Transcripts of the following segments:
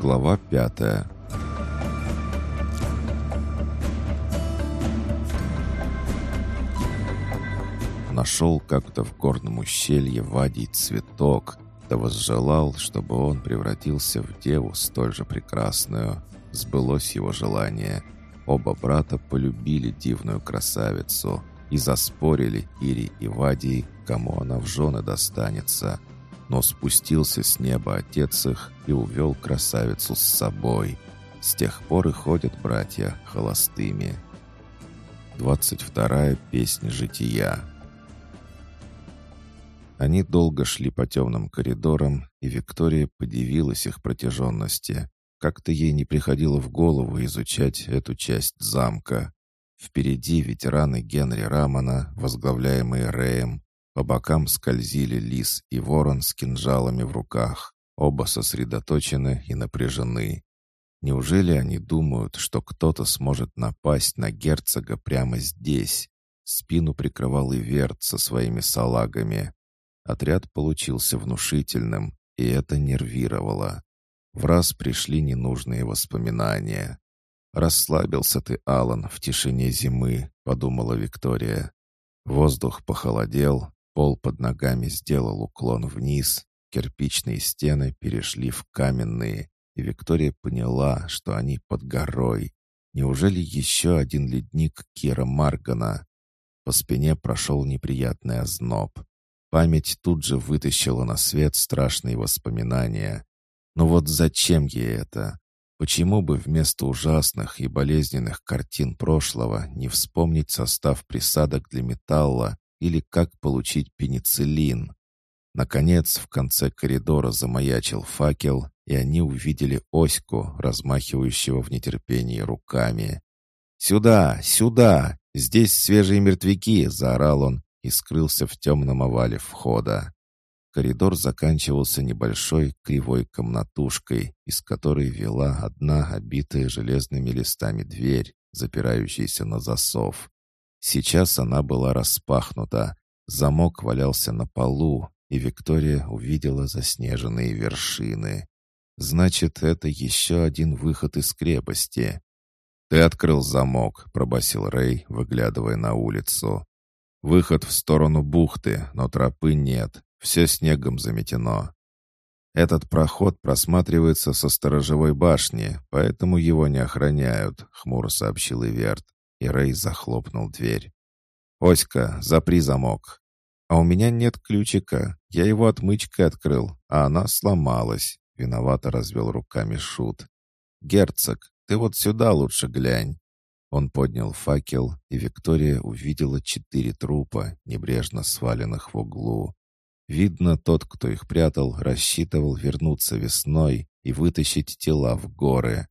Глава пятая. Нашел как-то в горном ущелье Вадий цветок, да возжелал, чтобы он превратился в деву столь же прекрасную. Сбылось его желание. Оба брата полюбили дивную красавицу и заспорили Ири и Вадий, кому она в жены достанется. Но спустился с неба отец их и увел красавицу с собой. С тех пор и ходят братья холостыми. 22 песня жития. Они долго шли по темным коридорам, и Виктория подивилась их протяженности. Как-то ей не приходило в голову изучать эту часть замка. Впереди ветераны Генри Рамана, возглавляемые Рэем. По бокам скользили лис и ворон с кинжалами в руках. Оба сосредоточены и напряжены. Неужели они думают, что кто-то сможет напасть на герцога прямо здесь? Спину прикрывал Иверт со своими салагами. Отряд получился внушительным, и это нервировало. В раз пришли ненужные воспоминания. «Расслабился ты, Алан, в тишине зимы», — подумала Виктория. Воздух похолодел, пол под ногами сделал уклон вниз, кирпичные стены перешли в каменные, и Виктория поняла, что они под горой. Неужели еще один ледник Кира Маргана? По спине прошел неприятный озноб. Память тут же вытащила на свет страшные воспоминания. Но вот зачем ей это? Почему бы вместо ужасных и болезненных картин прошлого не вспомнить состав присадок для металла или как получить пенициллин? Наконец, в конце коридора замаячил факел, и они увидели Оську, размахивающего в нетерпении руками. «Сюда! Сюда! Здесь свежие мертвяки!» — заорал он и скрылся в темном овале входа. Коридор заканчивался небольшой кривой комнатушкой, из которой вела одна обитая железными листами дверь, запирающаяся на засов. Сейчас она была распахнута, замок валялся на полу, и Виктория увидела заснеженные вершины. Значит, это еще один выход из крепости. «Ты открыл замок», — пробасил Рэй, выглядывая на улицу. «Выход в сторону бухты, но тропы нет. Все снегом заметено. Этот проход просматривается со сторожевой башни, поэтому его не охраняют», — хмуро сообщил Иверт, и Рэй захлопнул дверь. «Оська, запри замок». «А у меня нет ключика. Я его отмычкой открыл, а она сломалась», — виновато развел руками Шут. «Герцог, ты вот сюда лучше глянь». Он поднял факел, и Виктория увидела четыре трупа, небрежно сваленных в углу. Видно, тот, кто их прятал, рассчитывал вернуться весной и вытащить тела в горы.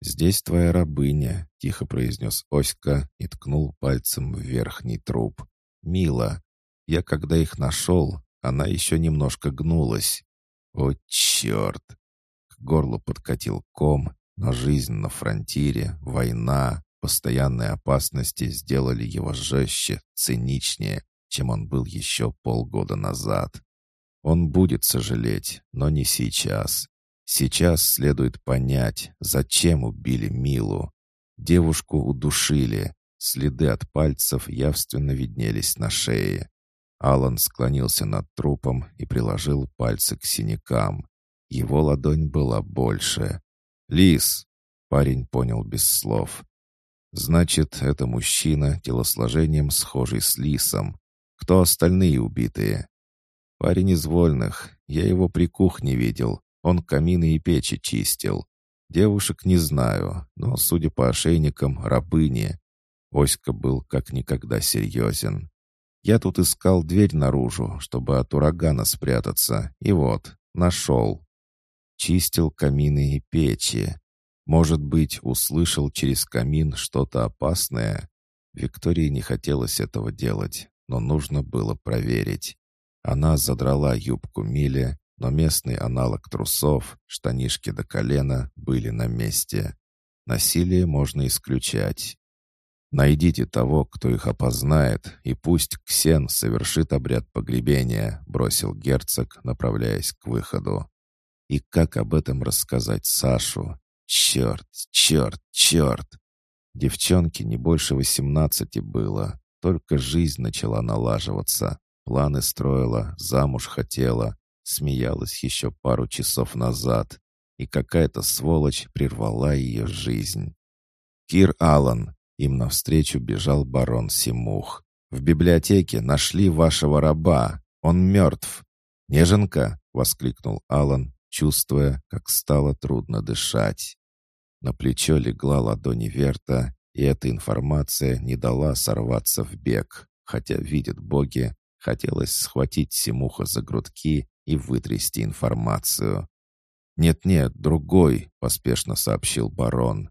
«Здесь твоя рабыня», — тихо произнес Оська и ткнул пальцем в верхний труп. «Мила, я когда их нашел, она еще немножко гнулась». «О, черт!» К горлу подкатил ком, но жизнь на фронтире, война, постоянные опасности сделали его жестче, циничнее, чем он был еще полгода назад. Он будет сожалеть, но не сейчас. Сейчас следует понять, зачем убили Милу. Девушку удушили, следы от пальцев явственно виднелись на шее. Алан склонился над трупом и приложил пальцы к синякам. Его ладонь была больше. «Лис!» — парень понял без слов. «Значит, это мужчина телосложением схожий с лисом. Кто остальные убитые? Парень из вольных. Я его при кухне видел. Он камины и печи чистил. Девушек не знаю, но, судя по ошейникам, рабыни. Оська был как никогда серьезен. Я тут искал дверь наружу, чтобы от урагана спрятаться, и вот, нашел. Чистил камины и печи. Может быть, услышал через камин что-то опасное? Виктории не хотелось этого делать, но нужно было проверить. Она задрала юбку Миле, но местный аналог трусов, штанишки до колена, были на месте. Насилие можно исключать. «Найдите того, кто их опознает, и пусть Ксен совершит обряд погребения», бросил герцог, направляясь к выходу. И как об этом рассказать Сашу? Черт, черт, черт! Девчонке не больше восемнадцати было. Только жизнь начала налаживаться. Планы строила, замуж хотела. Смеялась еще пару часов назад. И какая-то сволочь прервала ее жизнь. «Кир Аллан!» Им навстречу бежал барон Симух. «В библиотеке нашли вашего раба. Он мертв!» «Неженка!» — воскликнул Аллан, чувствуя, как стало трудно дышать. На плечо легла ладони Верта, и эта информация не дала сорваться в бег, хотя, видят боги, хотелось схватить Симуха за грудки и вытрясти информацию. «Нет-нет, другой», — поспешно сообщил барон.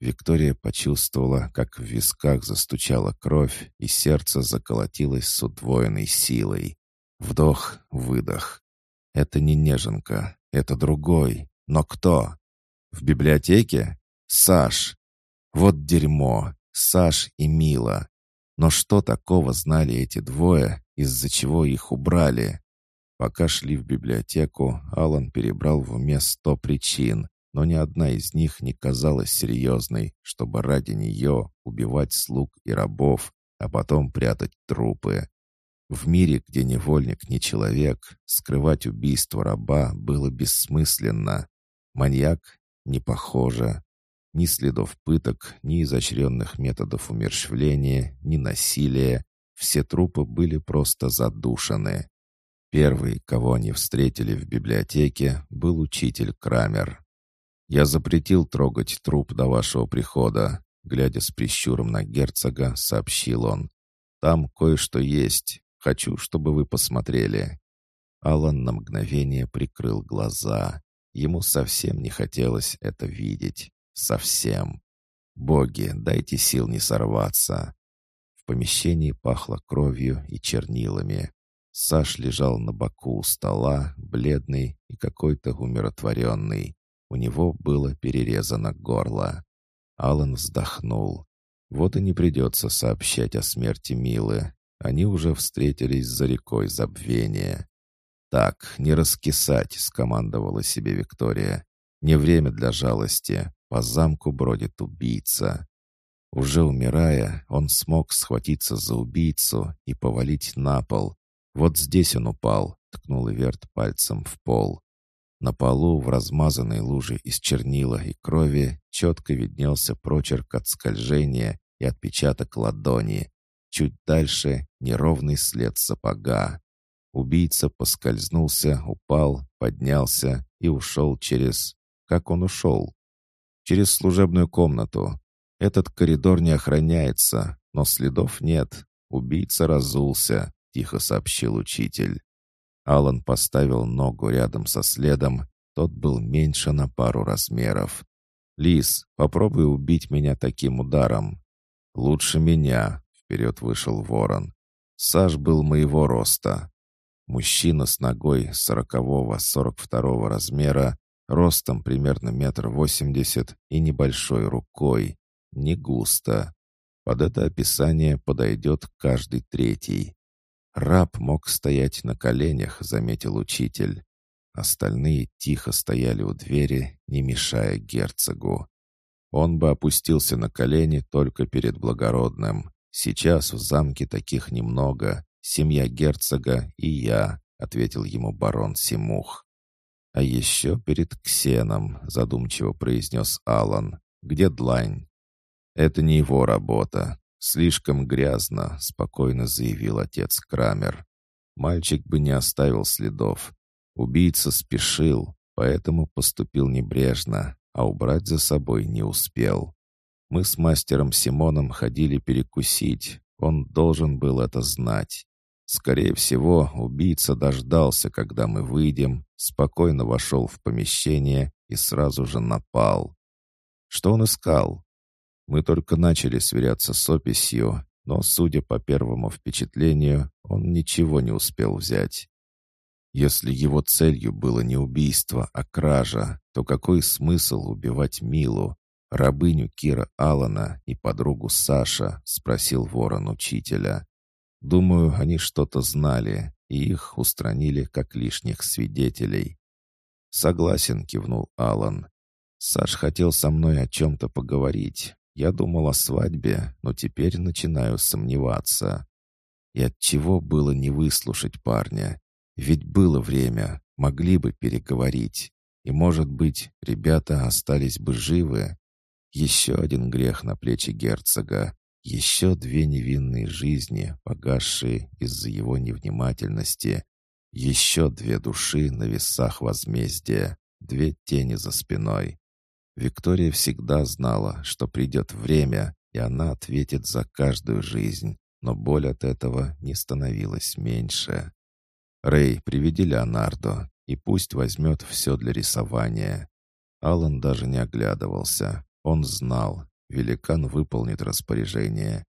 Виктория почувствовала, как в висках застучала кровь, и сердце заколотилось с удвоенной силой. Вдох, выдох. Это не неженка, это другой. Но кто? В библиотеке? Саш. Вот дерьмо. Саш и Мила. Но что такого знали эти двое, из-за чего их убрали? Пока шли в библиотеку, Алан перебрал в уме сто причин, но ни одна из них не казалась серьезной, чтобы ради нее убивать слуг и рабов, а потом прятать трупы. В мире, где невольник не человек, скрывать убийство раба было бессмысленно. Маньяк не похоже. Ни следов пыток, ни изощренных методов умерщвления, ни насилия. Все трупы были просто задушены. Первый, кого они встретили в библиотеке, был учитель Крамер. «Я запретил трогать труп до вашего прихода», глядя с прищуром на герцога, сообщил он. «Там кое-что есть. Хочу, чтобы вы посмотрели». Алан на мгновение прикрыл глаза. Ему совсем не хотелось это видеть. Совсем. Боги, дайте сил не сорваться. В помещении пахло кровью и чернилами. Саш лежал на боку у стола, бледный и какой-то умиротворенный. У него было перерезано горло. Алан вздохнул. Вот и не придется сообщать о смерти Милы. Они уже встретились за рекой забвения. «Так, не раскисать», — скомандовала себе Виктория. «Не время для жалости. По замку бродит убийца». Уже умирая, он смог схватиться за убийцу и повалить на пол. «Вот здесь он упал», — ткнул Иверт пальцем в пол. На полу в размазанной луже из чернила и крови четко виднелся прочерк от скольжения и отпечаток ладони. Чуть дальше неровный след сапога. Убийца поскользнулся, упал, поднялся и ушел через... Как он ушел? Через служебную комнату. Этот коридор не охраняется, но следов нет. Убийца разулся, тихо сообщил учитель. Алан поставил ногу рядом со следом. Тот был меньше на пару размеров. «Лис, попробуй убить меня таким ударом». «Лучше меня», Вперед вышел ворон. Саш был моего роста. Мужчина с ногой сорокового, сорок второго размера, ростом примерно метр восемьдесят и небольшой рукой. Не густо. Под это описание подойдет каждый третий. Раб мог стоять на коленях, заметил учитель. Остальные тихо стояли у двери, не мешая герцогу. Он бы опустился на колени только перед благородным. «Сейчас в замке таких немного. Семья герцога и я», — ответил ему барон Симух. «А еще перед Ксеном», — задумчиво произнес Алан. «Где длань?» «Это не его работа. Слишком грязно», — спокойно заявил отец Крамер. Мальчик бы не оставил следов. Убийца спешил, поэтому поступил небрежно, а убрать за собой не успел. Мы с мастером Симоном ходили перекусить. Он должен был это знать. Скорее всего, убийца дождался, когда мы выйдем, спокойно вошел в помещение и сразу же напал. Что он искал? Мы только начали сверяться с описью, но, судя по первому впечатлению, он ничего не успел взять. Если его целью было не убийство, а кража, то какой смысл убивать Милу, рабыню Кира Алана и подругу Саша?» — спросил ворон учителя. «Думаю, они что-то знали, и их устранили как лишних свидетелей». «Согласен», — кивнул Алан. «Саш хотел со мной о чем-то поговорить. Я думал о свадьбе, но теперь начинаю сомневаться. И от чего было не выслушать парня? Ведь было время, могли бы переговорить. И, может быть, ребята остались бы живы. Еще один грех на плечи герцога. Еще две невинные жизни, погасшие из-за его невнимательности. Еще две души на весах возмездия. Две тени за спиной. Виктория всегда знала, что придет время, и она ответит за каждую жизнь, но боль от этого не становилась меньше. «Рэй, приведи Леонардо, и пусть возьмет все для рисования». Алан даже не оглядывался. Он знал, великан выполнит распоряжение.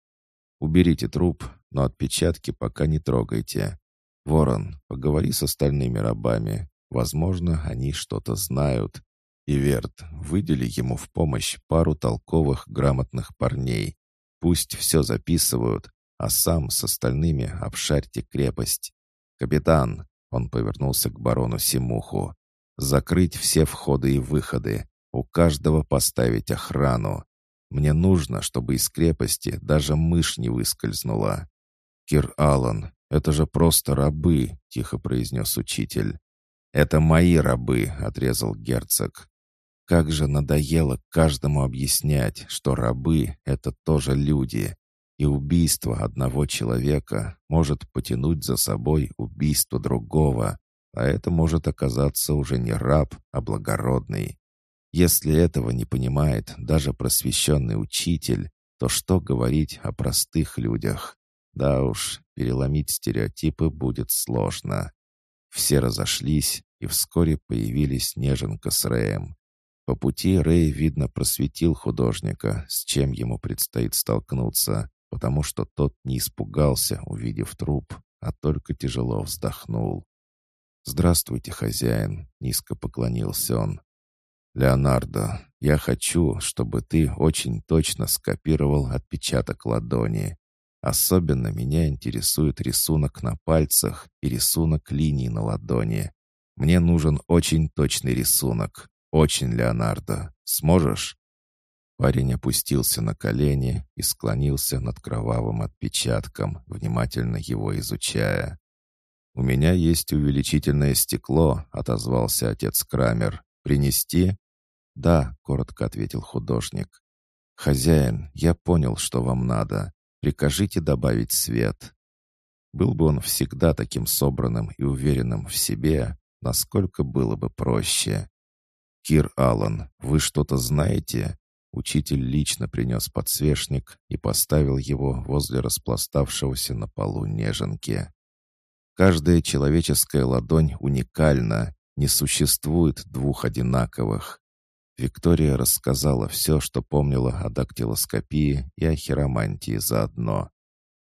«Уберите труп, но отпечатки пока не трогайте. Ворон, поговори с остальными рабами. Возможно, они что-то знают. Иверт, выдели ему в помощь пару толковых, грамотных парней. Пусть все записывают, а сам с остальными обшарьте крепость. «Капитан!» — он повернулся к барону Симуху. «Закрыть все входы и выходы. У каждого поставить охрану. Мне нужно, чтобы из крепости даже мышь не выскользнула». «Кир Аллан, это же просто рабы», — тихо произнес учитель. «Это мои рабы», — отрезал герцог. Как же надоело каждому объяснять, что рабы — это тоже люди, и убийство одного человека может потянуть за собой убийство другого, а это может оказаться уже не раб, а благородный. Если этого не понимает даже просвещенный учитель, то что говорить о простых людях? Да уж, переломить стереотипы будет сложно. Все разошлись, и вскоре появились Неженка с Рэем. По пути Рэй, видно, просветил художника, с чем ему предстоит столкнуться, потому что тот не испугался, увидев труп, а только тяжело вздохнул. «Здравствуйте, хозяин», — низко поклонился он. «Леонардо, я хочу, чтобы ты очень точно скопировал отпечаток ладони. Особенно меня интересует рисунок на пальцах и рисунок линий на ладони. Мне нужен очень точный рисунок. «Очень, Леонардо. Сможешь?» Парень опустился на колени и склонился над кровавым отпечатком, внимательно его изучая. «У меня есть увеличительное стекло», — отозвался отец Крамер. «Принести?» «Да», — коротко ответил художник. «Хозяин, я понял, что вам надо. Прикажите добавить свет». Был бы он всегда таким собранным и уверенным в себе, насколько было бы проще. «Кир Аллан, вы что-то знаете?» Учитель лично принес подсвечник и поставил его возле распластавшегося на полу неженки. Каждая человеческая ладонь уникальна, не существует двух одинаковых. Виктория рассказала все, что помнила о дактилоскопии и о хиромантии заодно.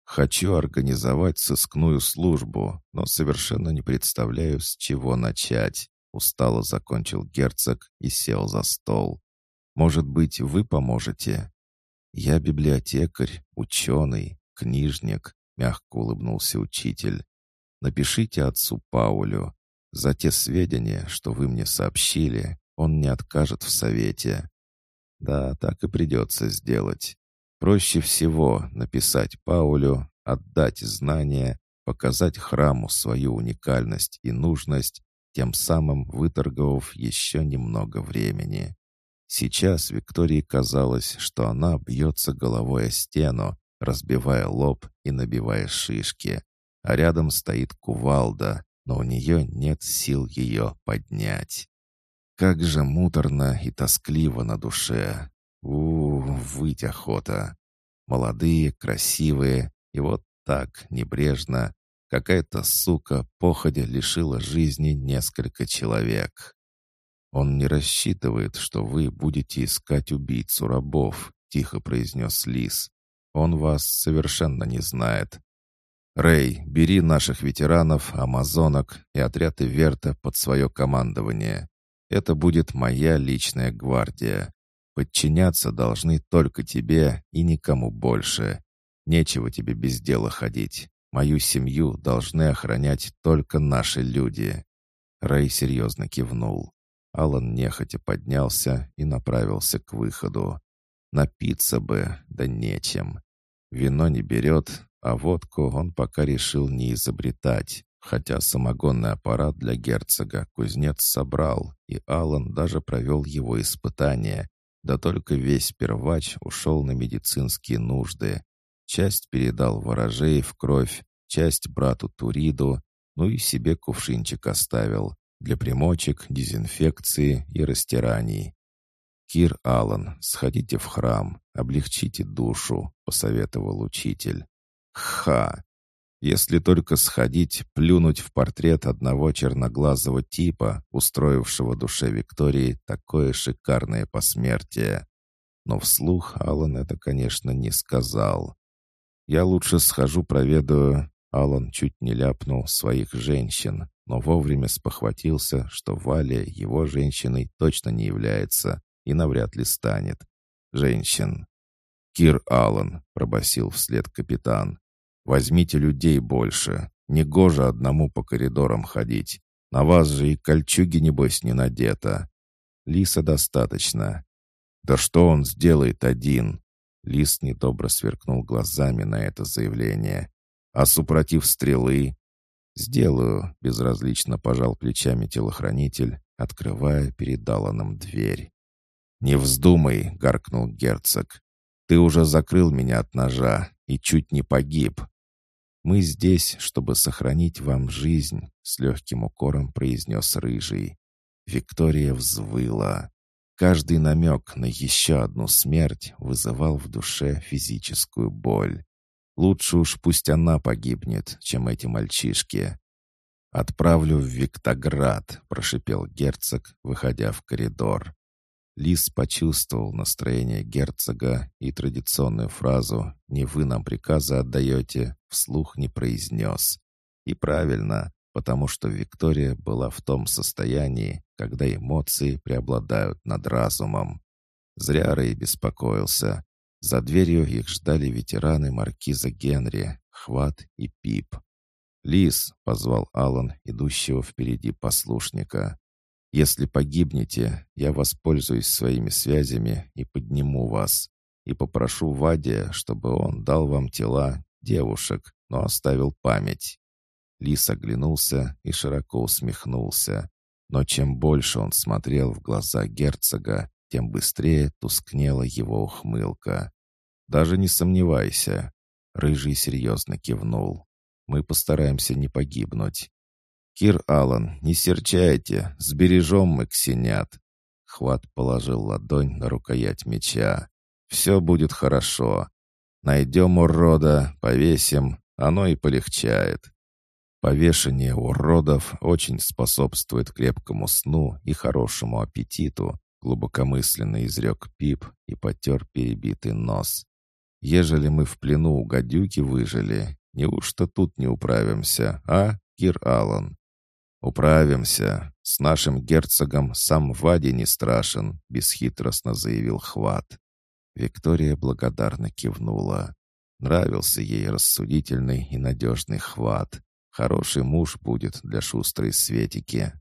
«Хочу организовать сыскную службу, но совершенно не представляю, с чего начать. Устало закончил герцог и сел за стол. «Может быть, вы поможете?» «Я библиотекарь, ученый, книжник», — мягко улыбнулся учитель. «Напишите отцу Паулю. За те сведения, что вы мне сообщили, он не откажет в совете». «Да, так и придется сделать. Проще всего написать Паулю, отдать знания, показать храму свою уникальность и нужность, тем самым выторговав еще немного времени. Сейчас Виктории казалось, что она бьется головой о стену, разбивая лоб и набивая шишки, а рядом стоит кувалда, но у нее нет сил ее поднять. Как же муторно и тоскливо на душе. у, -у выть охота. Молодые, красивые, и вот так, небрежно, Какая-то сука походя лишила жизни несколько человек. «Он не рассчитывает, что вы будете искать убийцу рабов», — тихо произнес Лис. «Он вас совершенно не знает. Рэй, бери наших ветеранов, амазонок и отряд Иверта под свое командование. Это будет моя личная гвардия. Подчиняться должны только тебе и никому больше. Нечего тебе без дела ходить. Мою семью должны охранять только наши люди». Рэй серьезно кивнул. Алан нехотя поднялся и направился к выходу. Напиться бы, да нечем. Вино не берет, а водку он пока решил не изобретать, хотя самогонный аппарат для герцога кузнец собрал, и Алан даже провел его испытание. Да только весь первач ушел на медицинские нужды. Часть передал ворожей в кровь, часть брату Туриду, ну и себе кувшинчик оставил для примочек, дезинфекции и растираний. «Кир Аллан, сходите в храм, облегчите душу», — посоветовал учитель. «Ха! Если только сходить, плюнуть в портрет одного черноглазого типа, устроившего душе Виктории такое шикарное посмертие». Но вслух Аллан это, конечно, не сказал. «Я лучше схожу проведу...» Аллан чуть не ляпнул своих женщин, но вовремя спохватился, что Валя его женщиной точно не является, и навряд ли станет. Женщин. «Кир Аллан», — пробасил вслед капитан, — «возьмите людей больше. Негоже одному по коридорам ходить. На вас же и кольчуги, небось, не надето. Лиса достаточно». «Да что он сделает один?» Лис недобро сверкнул глазами на это заявление. «А супротив стрелы?» «Сделаю», — безразлично пожал плечами телохранитель, открывая перед Алланом дверь. «Не вздумай!» — гаркнул герцог. «Ты уже закрыл меня от ножа и чуть не погиб. Мы здесь, чтобы сохранить вам жизнь», — с легким укором произнес Рыжий. Виктория взвыла. Каждый намек на еще одну смерть вызывал в душе физическую боль. Лучше уж пусть она погибнет, чем эти мальчишки. «Отправлю в Виктоград», — прошипел герцог, выходя в коридор. Лис почувствовал настроение герцога и традиционную фразу «Не вы нам приказы отдаете» вслух не произнес. И правильно, потому что Виктория была в том состоянии, когда эмоции преобладают над разумом. Зря Рэй беспокоился. За дверью их ждали ветераны маркиза Генри, Хват и Пип. «Лис», — позвал Алан, идущего впереди послушника, если погибнете, я воспользуюсь своими связями и подниму вас. И попрошу Вадия, чтобы он дал вам тела девушек, но оставил память». Лис оглянулся и широко усмехнулся. Но чем больше он смотрел в глаза герцога, тем быстрее тускнела его ухмылка. «Даже не сомневайся», — Рыжий серьезно кивнул. «Мы постараемся не погибнуть. «Кир Аллан, не серчайте, сбережем мы ксенят». Хват положил ладонь на рукоять меча. «Все будет хорошо. Найдем урода, повесим, оно и полегчает». Повешение уродов очень способствует крепкому сну и хорошему аппетиту, глубокомысленно изрек Пип и потер перебитый нос. Ежели мы в плену у гадюки выжили, неужто тут не управимся, а, Кир Аллан? «Управимся. С нашим герцогом сам Вади не страшен», — бесхитростно заявил Хват. Виктория благодарно кивнула. Нравился ей рассудительный и надежный Хват. Хороший муж будет для шустрой Светики.